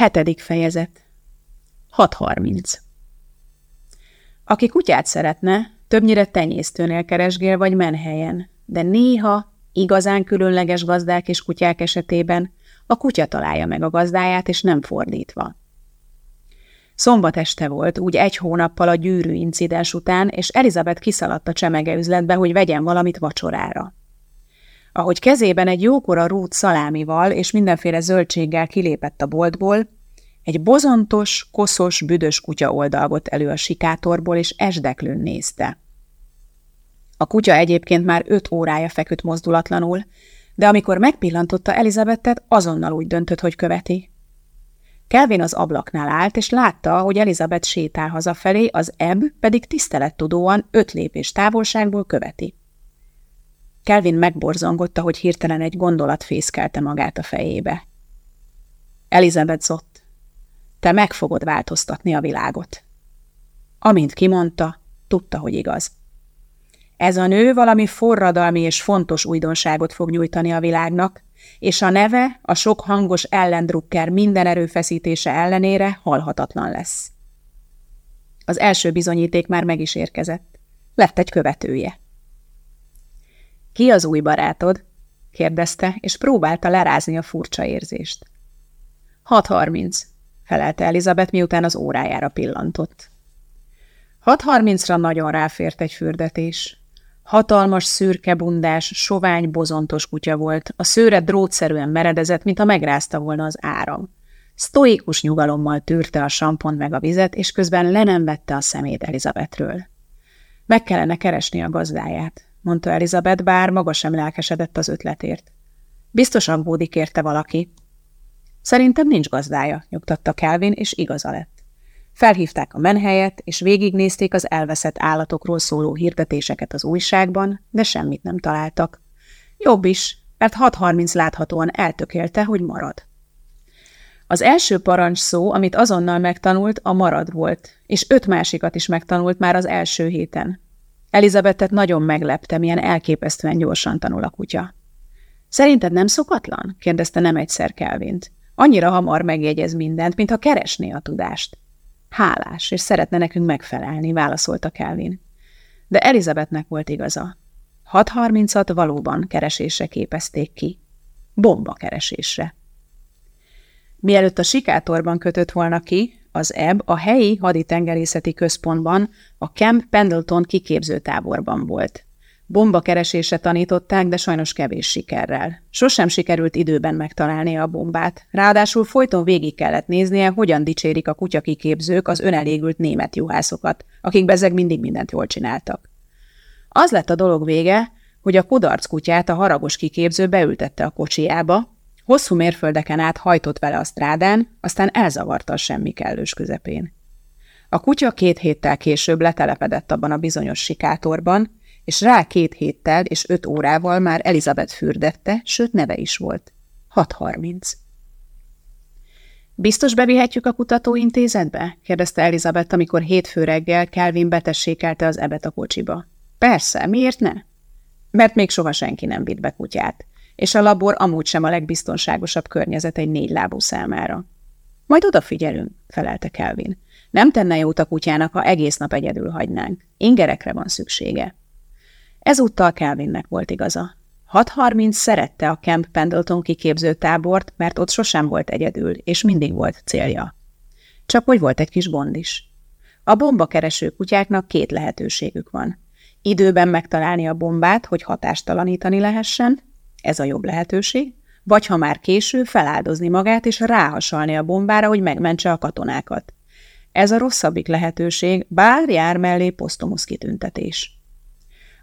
Hetedik fejezet 6.30 Aki kutyát szeretne, többnyire tenyésztőnél keresgél vagy menhelyen, de néha, igazán különleges gazdák és kutyák esetében a kutya találja meg a gazdáját, és nem fordítva. Szombat este volt, úgy egy hónappal a gyűrű incidens után, és Elizabeth kiszaladt a csemege üzletbe, hogy vegyen valamit vacsorára. Ahogy kezében egy jókora rút szalámival és mindenféle zöldséggel kilépett a boltból, egy bozontos, koszos, büdös kutya oldalgott elő a sikátorból, és esdeklőn nézte. A kutya egyébként már öt órája feküdt mozdulatlanul, de amikor megpillantotta Elizabettet, azonnal úgy döntött, hogy követi. Kelvin az ablaknál állt, és látta, hogy Elizabeth sétál hazafelé, az Ebb pedig tisztelettudóan öt lépés távolságból követi. Kelvin megborzongotta, hogy hirtelen egy gondolat fészkelte magát a fejébe. Elizabeth zott. Te meg fogod változtatni a világot. Amint kimondta, tudta, hogy igaz. Ez a nő valami forradalmi és fontos újdonságot fog nyújtani a világnak, és a neve a sok hangos ellendrukker minden erőfeszítése ellenére halhatatlan lesz. Az első bizonyíték már meg is érkezett. Lett egy követője. Ki az új barátod? kérdezte, és próbálta lerázni a furcsa érzést. 6.30, felelte Elizabeth, miután az órájára pillantott. 6.30-ra nagyon ráfért egy fürdetés. Hatalmas, szürke bundás, sovány, bozontos kutya volt, a szőre drótszerűen meredezett, mint a megrázta volna az áram. Sztoikus nyugalommal tűrte a sampont meg a vizet, és közben le nem vette a szemét Elizabethről. Meg kellene keresni a gazdáját, mondta Elizabeth, bár maga sem lelkesedett az ötletért. Biztos aggódik érte valaki. Szerintem nincs gazdája, nyugtatta Kelvin, és igaza lett. Felhívták a menhelyet, és végignézték az elveszett állatokról szóló hirdetéseket az újságban, de semmit nem találtak. Jobb is, mert 6.30 láthatóan eltökélte, hogy marad. Az első parancs szó, amit azonnal megtanult, a marad volt, és öt másikat is megtanult már az első héten. Elizabethet nagyon meglepte, milyen elképesztően gyorsan tanul a kutya. Szerinted nem szokatlan? kérdezte nem egyszer Kelvint. Annyira hamar megjegyez mindent, mintha keresné a tudást. Hálás, és szeretne nekünk megfelelni, válaszolta Kelvin. De Elizabethnek volt igaza. 6.30-at valóban keresésre képezték ki. Bomba keresésre. Mielőtt a sikátorban kötött volna ki, az EB a helyi haditengerészeti központban, a Camp Pendleton kiképzőtáborban volt. Bomba keresése tanították, de sajnos kevés sikerrel. Sosem sikerült időben megtalálni a bombát, ráadásul folyton végig kellett néznie, hogyan dicsérik a kutyakiképzők az önelégült német juhászokat, akik bezeg mindig mindent jól csináltak. Az lett a dolog vége, hogy a kudarc kutyát a haragos kiképző beültette a kocsiába, Hosszú mérföldeken át hajtott vele a strádán, aztán elzavarta a semmi kellős közepén. A kutya két héttel később letelepedett abban a bizonyos sikátorban, és rá két héttel és öt órával már Elizabeth fürdette, sőt neve is volt. 6.30. Biztos bevihetjük a kutatóintézetbe? kérdezte Elizabeth, amikor hétfő reggel Kelvin betessékelte az ebet a kocsiba. Persze, miért ne? Mert még soha senki nem vitt be kutyát és a labor amúgy sem a legbiztonságosabb környezet egy négy lábú számára. Majd odafigyelünk, felelte Kelvin. Nem tenne jót a kutyának, ha egész nap egyedül hagynánk. Ingerekre van szüksége. Ezúttal Kelvinnek volt igaza. 6.30 szerette a Camp Pendleton kiképző tábort, mert ott sosem volt egyedül, és mindig volt célja. Csak hogy volt egy kis gond is. A bombakereső kutyáknak két lehetőségük van. Időben megtalálni a bombát, hogy hatástalanítani lehessen, ez a jobb lehetőség, vagy ha már késő, feláldozni magát és ráhasalni a bombára, hogy megmentse a katonákat. Ez a rosszabbik lehetőség, bár jár mellé posztomusz kitüntetés.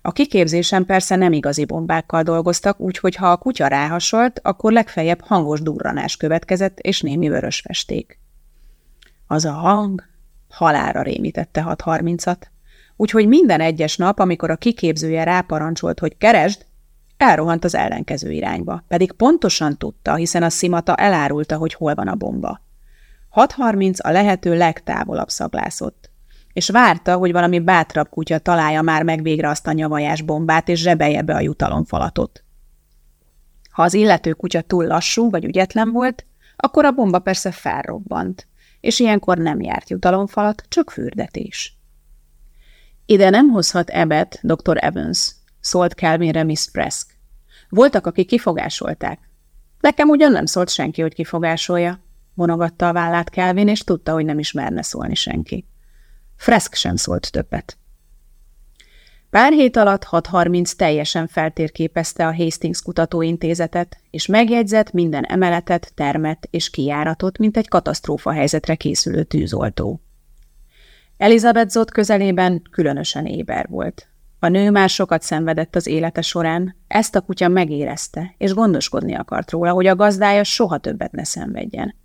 A kiképzésen persze nem igazi bombákkal dolgoztak, úgyhogy ha a kutya ráhasalt, akkor legfeljebb hangos durranás következett, és némi vörös festék. Az a hang halára rémítette 6.30-at, úgyhogy minden egyes nap, amikor a kiképzője ráparancsolt, hogy keresd, Elrohant az ellenkező irányba, pedig pontosan tudta, hiszen a szimata elárulta, hogy hol van a bomba. 6.30 a lehető legtávolabb szaglászott, és várta, hogy valami bátrabb kutya találja már meg végre azt a nyavajás bombát, és zsebelje be a jutalomfalatot. Ha az illető kutya túl lassú vagy ügyetlen volt, akkor a bomba persze felrobbant, és ilyenkor nem járt jutalomfalat, csak fürdetés. Ide nem hozhat Ebet, dr. Evans, szólt Calvinre Miss Presk. Voltak, akik kifogásolták. Nekem ugyan nem szólt senki, hogy kifogásolja. Vonogatta a vállát Kelvin, és tudta, hogy nem is merne szólni senki. Fresk sem szólt többet. Pár hét alatt 630 teljesen feltérképezte a Hastings Kutatóintézetet, és megjegyzett minden emeletet, termet és kijáratot, mint egy katasztrófa helyzetre készülő tűzoltó. Elizabeth Zott közelében különösen éber volt. A nő már sokat szenvedett az élete során, ezt a kutya megérezte, és gondoskodni akart róla, hogy a gazdája soha többet ne szenvedjen.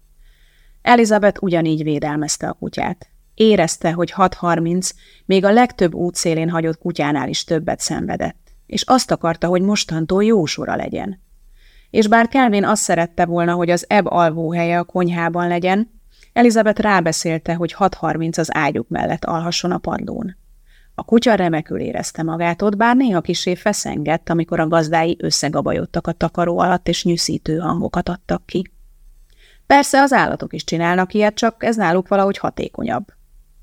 Elizabeth ugyanígy védelmezte a kutyát. Érezte, hogy 6.30 még a legtöbb útszélén hagyott kutyánál is többet szenvedett, és azt akarta, hogy mostantól jó sora legyen. És bár Kelvin azt szerette volna, hogy az ebb alvóhelye a konyhában legyen, Elizabeth rábeszélte, hogy 6.30 az ágyuk mellett alhasson a padlón. A kutya remekül érezte magát ott, bár néha kisé feszengett, amikor a gazdái összegabajodtak a takaró alatt, és nyűszítő hangokat adtak ki. Persze az állatok is csinálnak ilyet, csak ez náluk valahogy hatékonyabb.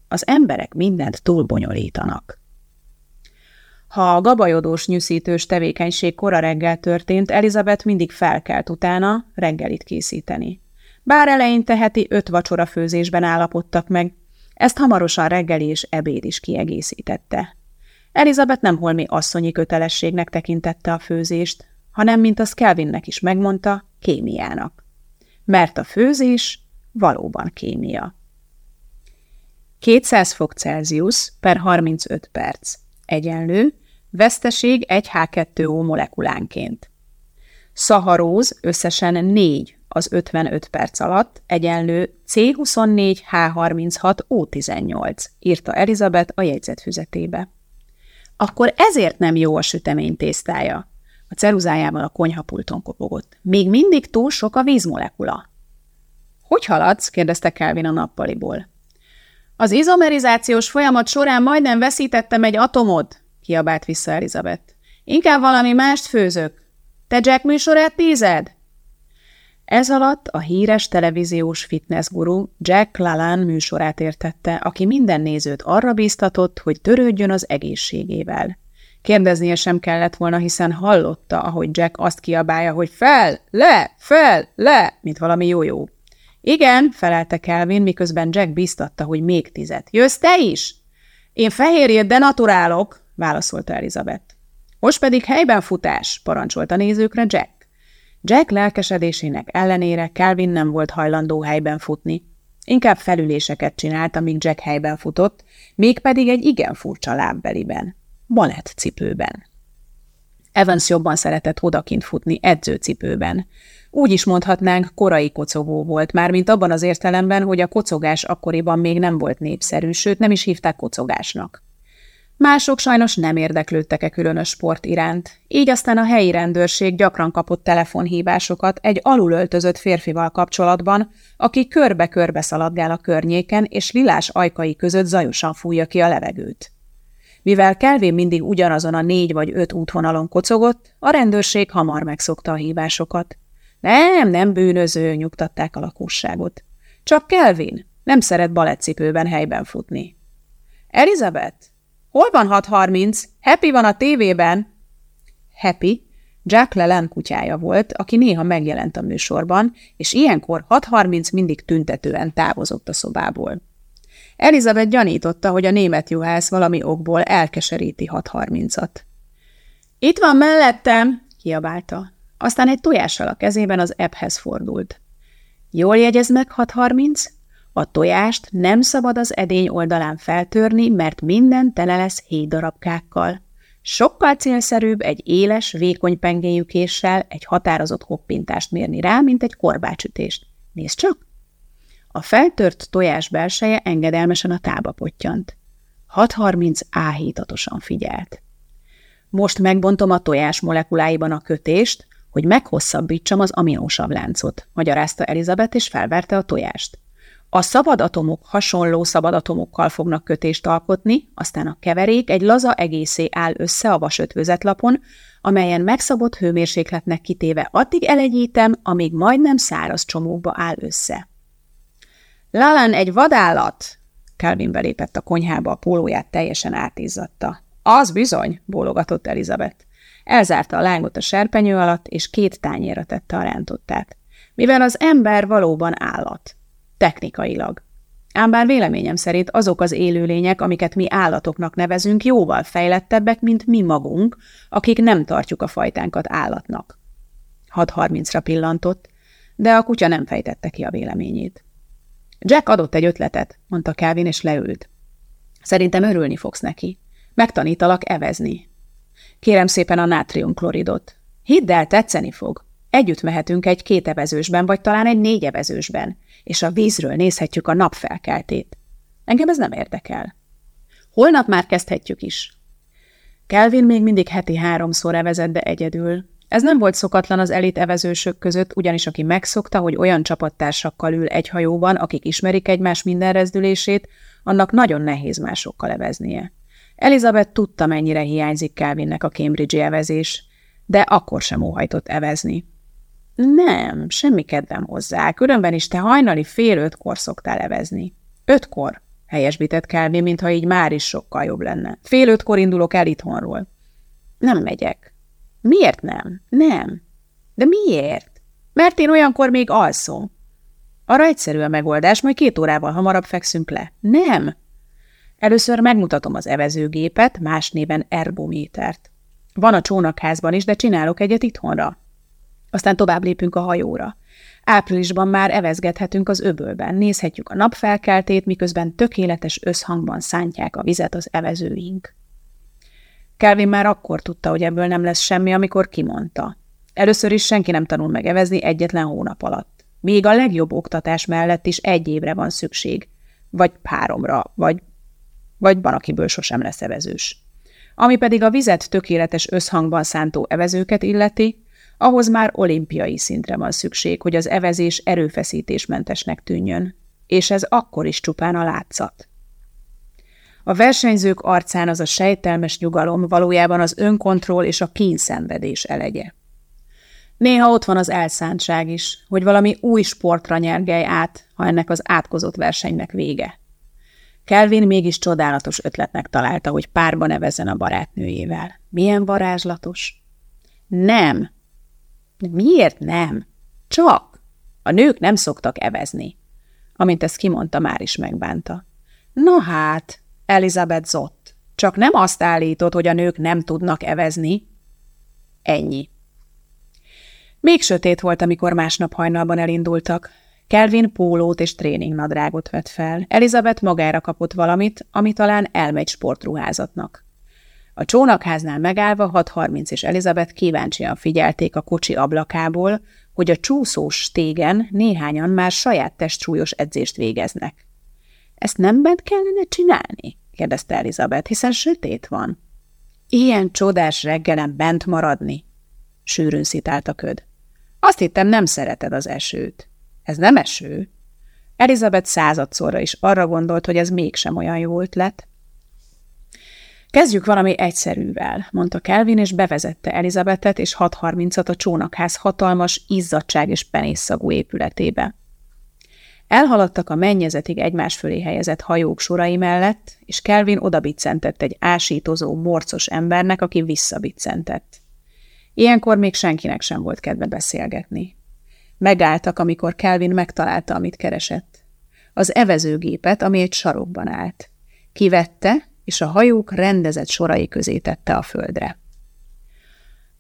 Az emberek mindent túl bonyolítanak. Ha a gabajodós nyűszítős tevékenység kora reggel történt, Elizabeth mindig felkelt utána reggelit készíteni. Bár eleinte heti öt vacsora főzésben állapodtak meg, ezt hamarosan reggeli és ebéd is kiegészítette. Elizabeth nem holmi asszonyi kötelességnek tekintette a főzést, hanem, mint az Kelvinnek is megmondta, kémiának. Mert a főzés valóban kémia. 200 fok Celsius per 35 perc. Egyenlő, veszteség 1 H2O molekulánként. Szaharóz összesen 4 az 55 perc alatt, egyenlő C24H36O18, írta Elizabeth a jegyzetfüzetébe. Akkor ezért nem jó a sütemény tésztája. A ceruzájával a konyhapulton kopogott. Még mindig túl sok a vízmolekula. Hogy haladsz? kérdezte Kelvin a nappaliból. Az izomerizációs folyamat során majdnem veszítettem egy atomot, kiabált vissza Elizabeth. Inkább valami mást főzök. Te Jack műsorát nézed? Ez alatt a híres televíziós fitnessguru Jack Lalan műsorát értette, aki minden nézőt arra bíztatott, hogy törődjön az egészségével. Kérdeznie sem kellett volna, hiszen hallotta, ahogy Jack azt kiabálja, hogy fel, le, fel, le, mint valami jó-jó. Igen, felelte Kelvin, miközben Jack bíztatta, hogy még tizet. Jössz te is? Én fehérjét denaturálok, válaszolta Elizabeth. Most pedig helyben futás, parancsolta nézőkre Jack. Jack lelkesedésének ellenére Kelvin nem volt hajlandó helyben futni. Inkább felüléseket csinált, amíg Jack helyben futott, mégpedig egy igen furcsa lábbeliben, balett cipőben. Evans jobban szeretett odakint futni edzőcipőben. Úgy is mondhatnánk, korai kocogó volt, mármint abban az értelemben, hogy a kocogás akkoriban még nem volt népszerű, sőt nem is hívták kocogásnak. Mások sajnos nem érdeklődtek e különös sport iránt, így aztán a helyi rendőrség gyakran kapott telefonhívásokat egy alulöltözött férfival kapcsolatban, aki körbe-körbe szaladgál a környéken, és lilás ajkai között zajosan fújja ki a levegőt. Mivel Kelvin mindig ugyanazon a négy vagy öt útvonalon kocogott, a rendőrség hamar megszokta a hívásokat. Nem, nem bűnöző, nyugtatták a lakosságot. Csak Kelvin nem szeret balettcipőben helyben futni. Elizabeth, Hol van 6.30? Happy van a tévében. Happy, Jack Lelen kutyája volt, aki néha megjelent a műsorban, és ilyenkor 6.30 mindig tüntetően távozott a szobából. Elizabeth gyanította, hogy a német juhász valami okból elkeseríti 6.30-at. Itt van mellettem, kiabálta. Aztán egy tojással a kezében az ebhez fordult. Jól jegyez meg 6.30? A tojást nem szabad az edény oldalán feltörni, mert minden tele lesz hédarabkákkal. Sokkal célszerűbb egy éles, vékony pengéjű késsel egy határozott hoppintást mérni rá, mint egy korbácsütést. Nézd csak! A feltört tojás belseje engedelmesen a tába pottyant. 630 áhítatosan figyelt. Most megbontom a tojás molekuláiban a kötést, hogy meghosszabbítsam az aminósav láncot, magyarázta Elizabeth, és felverte a tojást. A szabadatomok hasonló szabadatomokkal fognak kötést alkotni, aztán a keverék egy laza egészé áll össze a vasötvözetlapon, amelyen megszabott hőmérsékletnek kitéve addig elegyítem, amíg majdnem száraz csomókba áll össze. Lalan egy vadállat! Calvin belépett a konyhába, a pólóját teljesen átizzatta. Az bizony, bólogatott Elizabeth. Elzárta a lángot a serpenyő alatt, és két tányérra tette a rántottát. Mivel az ember valóban állat. Technikailag. Ám bár véleményem szerint azok az élőlények, amiket mi állatoknak nevezünk, jóval fejlettebbek, mint mi magunk, akik nem tartjuk a fajtánkat állatnak. 6.30-ra pillantott, de a kutya nem fejtette ki a véleményét. Jack adott egy ötletet, mondta Calvin, és leült. Szerintem örülni fogsz neki. Megtanítalak evezni. Kérem szépen a nátriumkloridot. Hidd el, tetszeni fog. Együtt mehetünk egy kétevezősben, vagy talán egy négyevezősben, és a vízről nézhetjük a napfelkeltét. Engem ez nem érdekel. Holnap már kezdhetjük is. Kelvin még mindig heti háromszor evezett, de egyedül. Ez nem volt szokatlan az elit evezősök között, ugyanis aki megszokta, hogy olyan csapattársakkal ül egy hajóban, akik ismerik egymás minden rezdülését, annak nagyon nehéz másokkal eveznie. Elizabeth tudta, mennyire hiányzik Calvinnek a Cambridge evezés, de akkor sem óhajtott evezni. Nem, semmi kedvem hozzá, különben is te hajnali fél ötkor szoktál evezni. Ötkor, helyesbített Calvin, mintha így már is sokkal jobb lenne. Fél ötkor indulok el itthonról. Nem megyek. Miért nem? Nem. De miért? Mert én olyankor még alszom. Arra egyszerű a megoldás, majd két órával hamarabb fekszünk le. Nem. Először megmutatom az evezőgépet, más néven erbométert. Van a csónakházban is, de csinálok egyet itthonra. Aztán tovább lépünk a hajóra. Áprilisban már evezgethetünk az öbölben, nézhetjük a napfelkeltét, miközben tökéletes összhangban szántják a vizet az evezőink. Kelvin már akkor tudta, hogy ebből nem lesz semmi, amikor kimondta. Először is senki nem tanul meg evezni egyetlen hónap alatt. Még a legjobb oktatás mellett is egy évre van szükség. Vagy háromra, vagy, vagy van, akiből sosem lesz evezős. Ami pedig a vizet tökéletes összhangban szántó evezőket illeti, ahhoz már olimpiai szintre van szükség, hogy az evezés erőfeszítésmentesnek tűnjön, és ez akkor is csupán a látszat. A versenyzők arcán az a sejtelmes nyugalom valójában az önkontroll és a kényszenvedés elegye. Néha ott van az elszántság is, hogy valami új sportra nyergelj át, ha ennek az átkozott versenynek vége. Kelvin mégis csodálatos ötletnek találta, hogy párba nevezzen a barátnőjével. Milyen varázslatos! Nem! Miért nem? Csak! A nők nem szoktak evezni. Amint ezt kimondta, már is megbánta. Na hát, Elizabeth Zott. Csak nem azt állítod, hogy a nők nem tudnak evezni. Ennyi. Még sötét volt, amikor másnap hajnalban elindultak. Kelvin pólót és tréningnadrágot vett fel. Elizabeth magára kapott valamit, ami talán elmegy sportruházatnak. A csónakháznál megállva 6.30 és Elizabeth kíváncsian figyelték a kocsi ablakából, hogy a csúszós stégen néhányan már saját testsúlyos edzést végeznek. Ezt nem bent kellene csinálni? kérdezte Elizabeth, hiszen sötét van. Ilyen csodás reggelen bent maradni? Sűrűn szitált a köd. Azt hittem, nem szereted az esőt. Ez nem eső. Elizabeth századszorra is arra gondolt, hogy ez mégsem olyan jó ötlet. Kezdjük valami egyszerűvel, mondta Kelvin, és bevezette Elizabethet és 6.30-at a csónakház hatalmas, izzadság és penészszagú épületébe. Elhaladtak a mennyezetig egymás fölé helyezett hajók sorai mellett, és Kelvin odabiccentett egy ásítozó, morcos embernek, aki visszabiccentett. Ilyenkor még senkinek sem volt kedve beszélgetni. Megálltak, amikor Kelvin megtalálta, amit keresett. Az evezőgépet, ami egy sarokban állt. Kivette, és a hajók rendezett sorai közé tette a földre.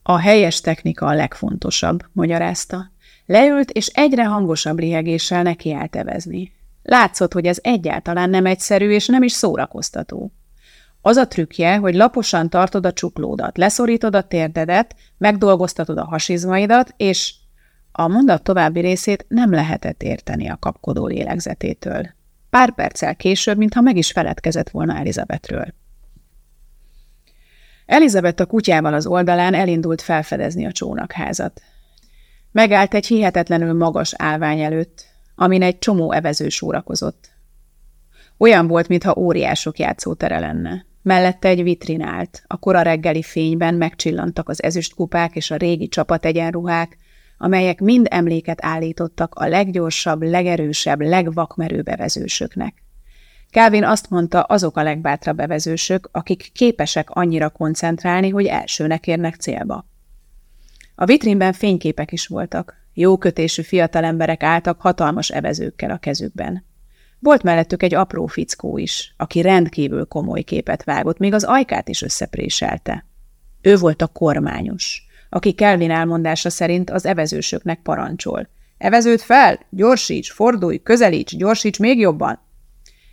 A helyes technika a legfontosabb, magyarázta. Leült, és egyre hangosabb lihegéssel nekiállt evezni. Látszott, hogy ez egyáltalán nem egyszerű, és nem is szórakoztató. Az a trükkje, hogy laposan tartod a csuklódat, leszorítod a térdedet, megdolgoztatod a hasizmaidat, és a mondat további részét nem lehetett érteni a kapkodó lélegzetétől. Pár perccel később, mintha meg is feledkezett volna Elizabethről. Elizabeth a kutyával az oldalán elindult felfedezni a csónakházat. Megállt egy hihetetlenül magas állvány előtt. amin egy csomó evező sórakozott. Olyan volt, mintha óriások játszótere lenne. Mellette egy vitrin állt, a kora reggeli fényben megcsillantak az ezüstkupák és a régi csapategyenruhák, amelyek mind emléket állítottak a leggyorsabb, legerősebb, legvakmerőbb bevezősöknek. Kávin azt mondta, azok a legbátrabb bevezősök, akik képesek annyira koncentrálni, hogy elsőnek érnek célba. A vitrínben fényképek is voltak. Jó kötésű fiatalemberek álltak hatalmas evezőkkel a kezükben. Volt mellettük egy apró fickó is, aki rendkívül komoly képet vágott, még az ajkát is összepréselte. Ő volt a kormányos, aki Kelvin elmondása szerint az evezősöknek parancsol. Eveződ fel, gyorsíts, fordulj, közelíts, gyorsíts még jobban.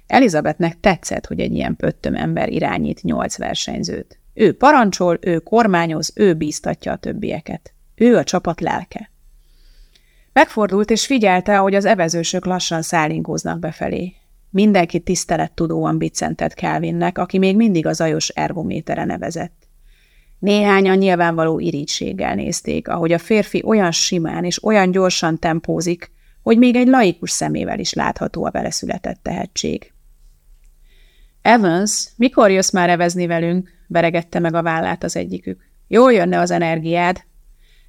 Elizabethnek tetszett, hogy egy ilyen pöttöm ember irányít nyolc versenyzőt. Ő parancsol, ő kormányoz, ő bíztatja a többieket. Ő a csapat lelke. Megfordult és figyelte, hogy az evezősök lassan szállingóznak befelé. Mindenki tisztelettudóan biccentett Kelvinnek, aki még mindig az ajos ergométere nevezett. Néhányan nyilvánvaló irítséggel nézték, ahogy a férfi olyan simán és olyan gyorsan tempózik, hogy még egy laikus szemével is látható a vele született tehetség. Evans, mikor jössz már evezni velünk? veregette meg a vállát az egyikük. Jól jönne az energiád,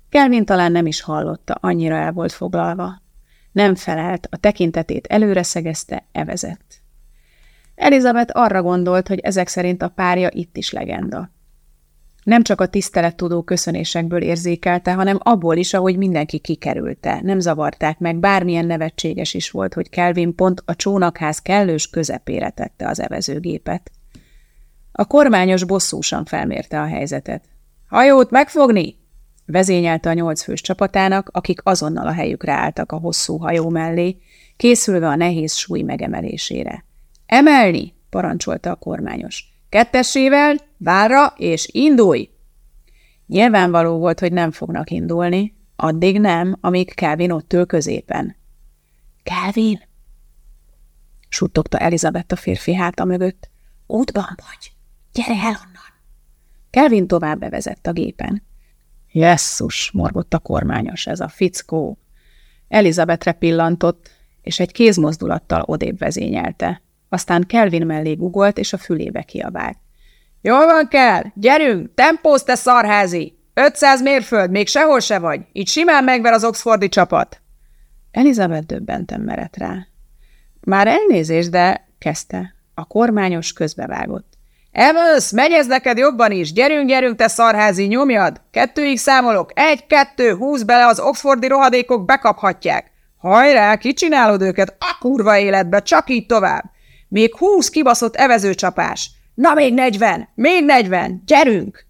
Kelvin talán nem is hallotta, annyira el volt foglalva. Nem felelt, a tekintetét előre szegezte, evezett. Elizabeth arra gondolt, hogy ezek szerint a párja itt is legenda. Nem csak a tisztelettudó köszönésekből érzékelte, hanem abból is, ahogy mindenki kikerülte. Nem zavarták meg, bármilyen nevetséges is volt, hogy Kelvin pont a csónakház kellős közepére tette az evezőgépet. A kormányos bosszúsan felmérte a helyzetet. – Hajót megfogni! Vezényelte a nyolc fős csapatának, akik azonnal a helyükre álltak a hosszú hajó mellé, készülve a nehéz súly megemelésére. Emelni! parancsolta a kormányos. Kettessével, várra és indulj! Nyilvánvaló volt, hogy nem fognak indulni, addig nem, amíg Kelvin ott ül középen. Kelvin! suttogta Elizabeth a férfi háta mögött. Útban vagy! Gyere el onnan! Kelvin tovább bevezett a gépen. Jesszus, morgott a kormányos, ez a fickó. Elizabetre pillantott, és egy kézmozdulattal odébb vezényelte. Aztán Kelvin mellé gugolt, és a fülébe kiabált. Jól van, kell! Gyerünk! Tempóz, te szarházi! 500 mérföld, még sehol se vagy! Így simán megver az oxfordi csapat! Elizabeth döbbenten merett rá. Már elnézést, de... kezdte. A kormányos közbevágott. Evans, megy ez neked jobban is! Gyerünk, gyerünk, te szarházi, nyomjad! Kettőig számolok. Egy, kettő, húsz bele, az oxfordi rohadékok bekaphatják. Hajrá, kicsinálod őket a kurva életbe, csak így tovább. Még húsz kibaszott evezőcsapás. Na még negyven, még negyven, gyerünk!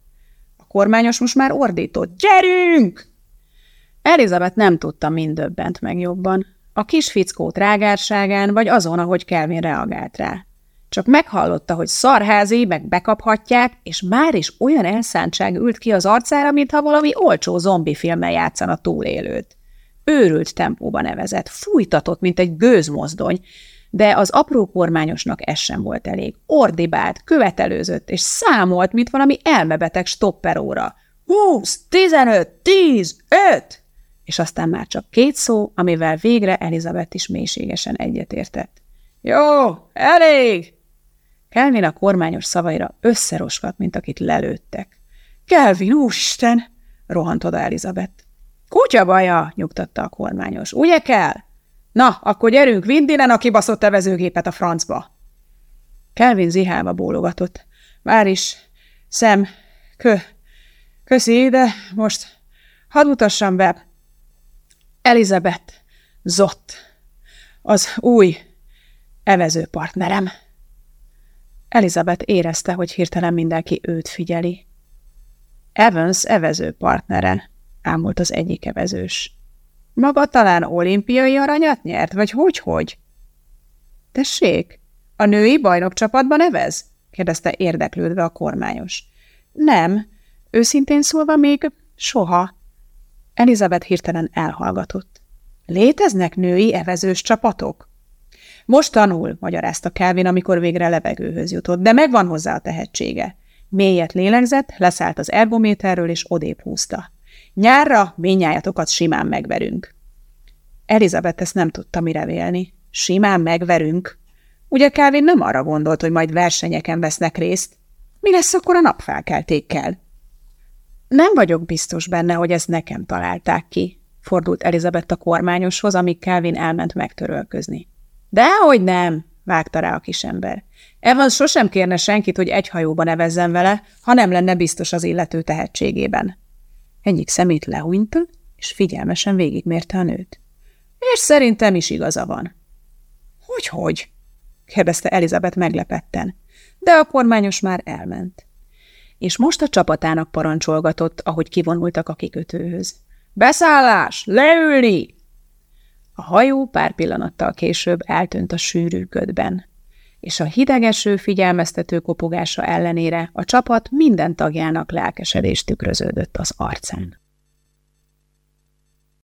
A kormányos most már ordított. Gyerünk! Elizabeth nem tudta mindöbbent meg jobban. A kis fickó trágárságán, vagy azon, ahogy Kelvin reagált rá. Csak meghallotta, hogy szarházi, meg bekaphatják, és már is olyan elszántság ült ki az arcára, mintha valami olcsó zombi filmmel játszana túlélőt. Őrült tempóban nevezett, fújtatott, mint egy gőzmozdony, de az apró kormányosnak ez sem volt elég. Ordibált, követelőzött, és számolt, mint valami elmebeteg stopperóra. Húsz, tizenöt, tíz, öt! És aztán már csak két szó, amivel végre Elizabeth is mélységesen egyetértett. Jó, elég! Kelvin a kormányos szavaira összeroskat, mint akit lelőttek. Kelvin, úristen! rohant oda Elizabeth. Kutya baja, nyugtatta a kormányos. Ugye kell? Na, akkor gyerünk, vind innen a kibaszott tevezőgépet a francba. Kelvin zihálva bólogatott. Már is, szem, kö, köszi, de most hadd mutassam be. Elizabeth, Zott, az új evezőpartnerem. Elizabeth érezte, hogy hirtelen mindenki őt figyeli. Evans evező partnere, ámult az egyik evezős. Maga talán olimpiai aranyat nyert, vagy hogy-hogy? Tessék, a női bajnokcsapatban evez? kérdezte érdeklődve a kormányos. Nem, őszintén szólva még soha. Elizabeth hirtelen elhallgatott. Léteznek női evezős csapatok? Most tanul, magyarázta Kelvin, amikor végre levegőhöz jutott, de megvan hozzá a tehetsége. Mélyet lélegzett, leszállt az ergométerről, és odébb húzta. Nyárra minnyájatokat simán megverünk. Elizabeth ezt nem tudta mire vélni. Simán megverünk. Ugye Calvin nem arra gondolt, hogy majd versenyeken vesznek részt? Mi lesz akkor a napfelkeltékkel? Nem vagyok biztos benne, hogy ezt nekem találták ki, fordult Elizabeth a kormányoshoz, amíg Calvin elment megtörölközni. Dehogy nem, vágta rá a kisember. Evans sosem kérne senkit, hogy egy hajóba nevezzen vele, ha nem lenne biztos az illető tehetségében. Egyik szemét lehúnyta, és figyelmesen végigmérte a nőt. És szerintem is igaza van. Hogy-hogy? kérdezte Elizabeth meglepetten, de a kormányos már elment. És most a csapatának parancsolgatott, ahogy kivonultak a kikötőhöz. Beszállás! Leülni! A hajó pár pillanattal később eltűnt a sűrű ködben, és a hidegeső figyelmeztető kopogása ellenére a csapat minden tagjának lelkesedés tükröződött az arcán.